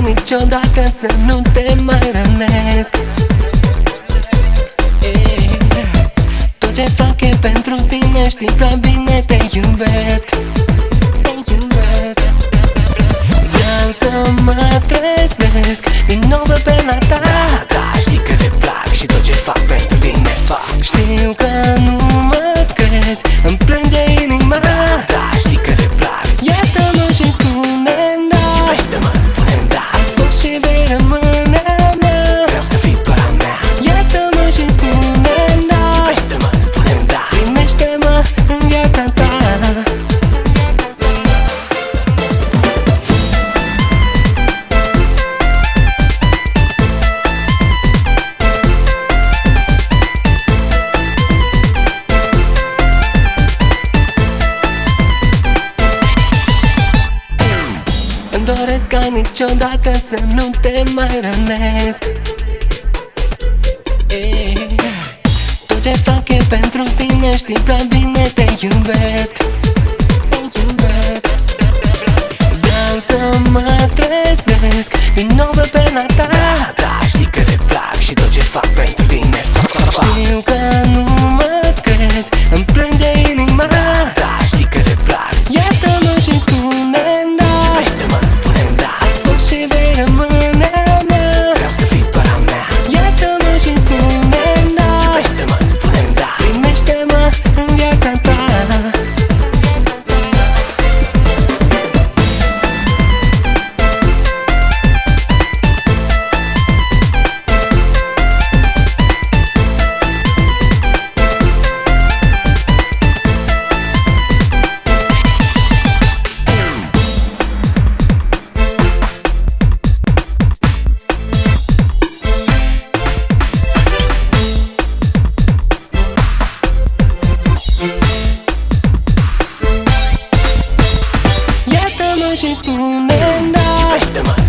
niciodată să nu te mai rănesc. Tot ce fac e pentru tine, știi prea bine te iubesc doresc ca niciodată să nu te mai rănesc. Ei, Tot ce fac e pentru tine, știi prea bine te iubesc 無念だ。